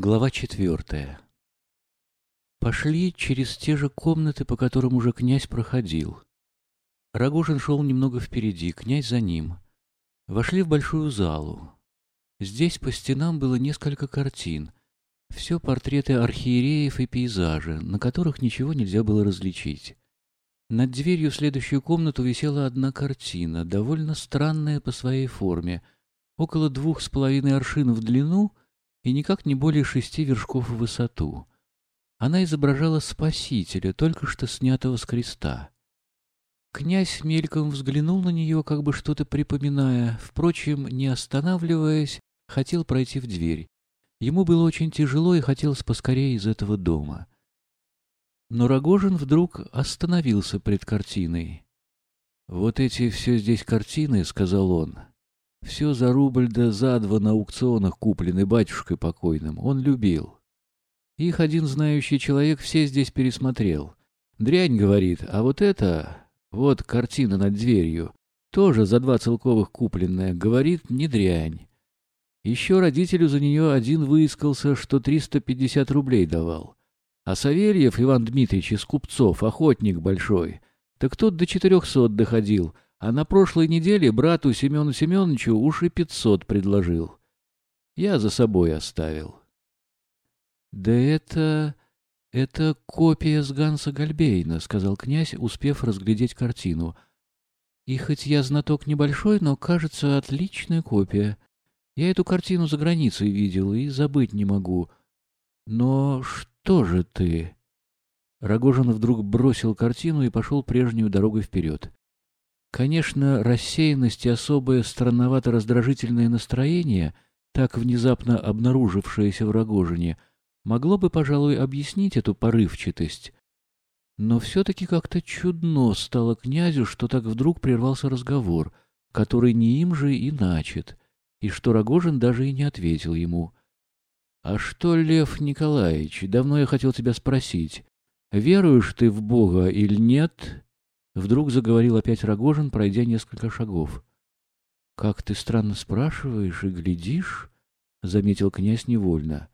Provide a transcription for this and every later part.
Глава четвертая Пошли через те же комнаты, по которым уже князь проходил. Рогожин шел немного впереди, князь за ним. Вошли в большую залу. Здесь по стенам было несколько картин. Все портреты архиереев и пейзажи, на которых ничего нельзя было различить. Над дверью в следующую комнату висела одна картина, довольно странная по своей форме, около двух с половиной аршин в длину и никак не более шести вершков в высоту. Она изображала Спасителя, только что снятого с креста. Князь мельком взглянул на нее, как бы что-то припоминая, впрочем, не останавливаясь, хотел пройти в дверь. Ему было очень тяжело и хотелось поскорее из этого дома. Но Рогожин вдруг остановился пред картиной. «Вот эти все здесь картины», — сказал он, — «все за рубль да за два на аукционах куплены батюшкой покойным. Он любил. Их один знающий человек все здесь пересмотрел. Дрянь, говорит, а вот это, вот картина над дверью, тоже за два целковых купленная, говорит, не дрянь. Еще родителю за нее один выискался, что 350 рублей давал. А Савельев Иван Дмитриевич из купцов, охотник большой, так тот до четырехсот доходил, а на прошлой неделе брату Семену Семеновичу уж и пятьсот предложил. Я за собой оставил. — Да это... это копия с Ганса Гальбейна, — сказал князь, успев разглядеть картину. — И хоть я знаток небольшой, но, кажется, отличная копия. Я эту картину за границей видел и забыть не могу. Но что же ты?» Рогожин вдруг бросил картину и пошел прежнюю дорогой вперед. Конечно, рассеянность и особое странновато-раздражительное настроение, так внезапно обнаружившееся в Рогожине, могло бы, пожалуй, объяснить эту порывчатость. Но все-таки как-то чудно стало князю, что так вдруг прервался разговор, который не им же и начат, и что Рогожин даже и не ответил ему — «А что, Лев Николаевич, давно я хотел тебя спросить, веруешь ты в Бога или нет?» Вдруг заговорил опять Рогожин, пройдя несколько шагов. «Как ты странно спрашиваешь и глядишь?» — заметил князь невольно.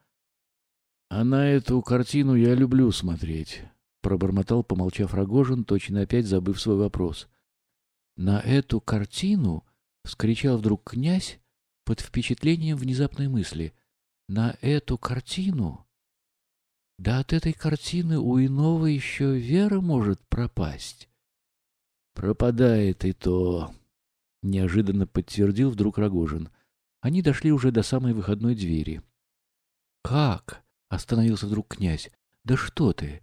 «А на эту картину я люблю смотреть», — пробормотал, помолчав Рогожин, точно опять забыв свой вопрос. «На эту картину?» — вскричал вдруг князь под впечатлением внезапной мысли — на эту картину? Да от этой картины у иного еще вера может пропасть. Пропадает и то, — неожиданно подтвердил вдруг Рогожин. Они дошли уже до самой выходной двери. — Как? — остановился вдруг князь. — Да что ты?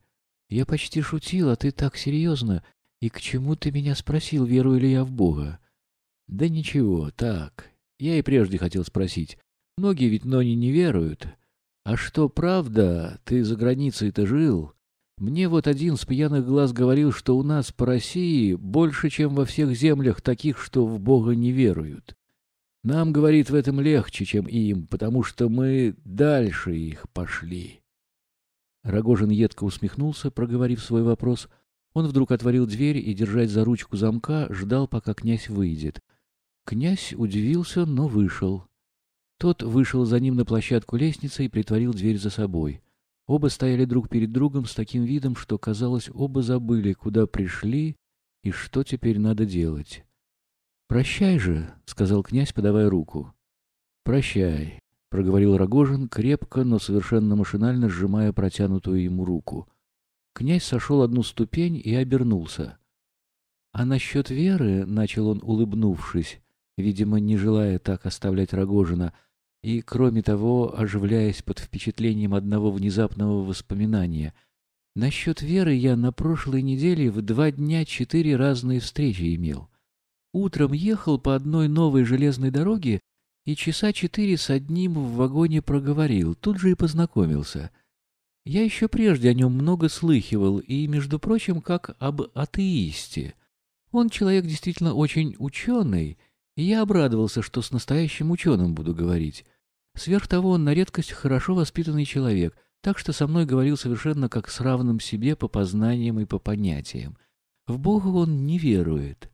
Я почти шутил, а ты так серьезно. И к чему ты меня спросил, верую ли я в Бога? — Да ничего, так. Я и прежде хотел спросить. Многие ведь Нони не веруют. А что правда, ты за границей-то жил? Мне вот один с пьяных глаз говорил, что у нас по России больше, чем во всех землях таких, что в Бога не веруют. Нам, говорит, в этом легче, чем им, потому что мы дальше их пошли. Рогожин едко усмехнулся, проговорив свой вопрос. Он вдруг отворил дверь и, держась за ручку замка, ждал, пока князь выйдет. Князь удивился, но вышел. Тот вышел за ним на площадку лестницы и притворил дверь за собой. Оба стояли друг перед другом с таким видом, что, казалось, оба забыли, куда пришли и что теперь надо делать. «Прощай же», — сказал князь, подавая руку. «Прощай», — проговорил Рогожин, крепко, но совершенно машинально сжимая протянутую ему руку. Князь сошел одну ступень и обернулся. «А насчет веры», — начал он, улыбнувшись, видимо, не желая так оставлять Рогожина, — и, кроме того, оживляясь под впечатлением одного внезапного воспоминания. Насчет Веры я на прошлой неделе в два дня четыре разные встречи имел. Утром ехал по одной новой железной дороге и часа четыре с одним в вагоне проговорил, тут же и познакомился. Я еще прежде о нем много слыхивал, и, между прочим, как об атеисте. Он человек действительно очень ученый, и я обрадовался, что с настоящим ученым буду говорить. Сверх того, он на редкость хорошо воспитанный человек, так что со мной говорил совершенно как с равным себе по познаниям и по понятиям. В Бога он не верует.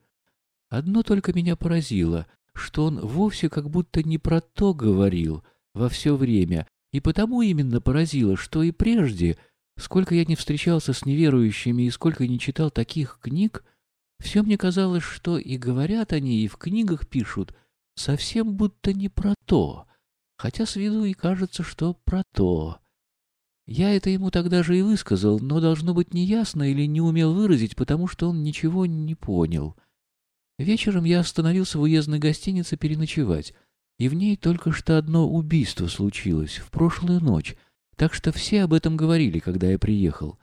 Одно только меня поразило, что он вовсе как будто не про то говорил во все время, И потому именно поразило, что и прежде, сколько я не встречался с неверующими и сколько не читал таких книг, все мне казалось, что и говорят они, и в книгах пишут, совсем будто не про то, хотя с виду и кажется, что про то. Я это ему тогда же и высказал, но должно быть неясно или не умел выразить, потому что он ничего не понял. Вечером я остановился в уездной гостинице переночевать, и в ней только что одно убийство случилось, в прошлую ночь, так что все об этом говорили, когда я приехал.